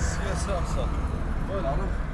Siyasi aksal. Böyle. Anam.